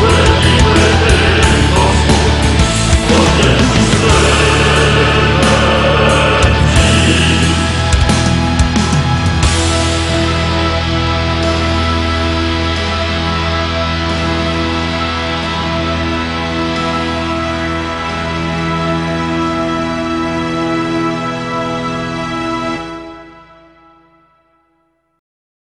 Really, really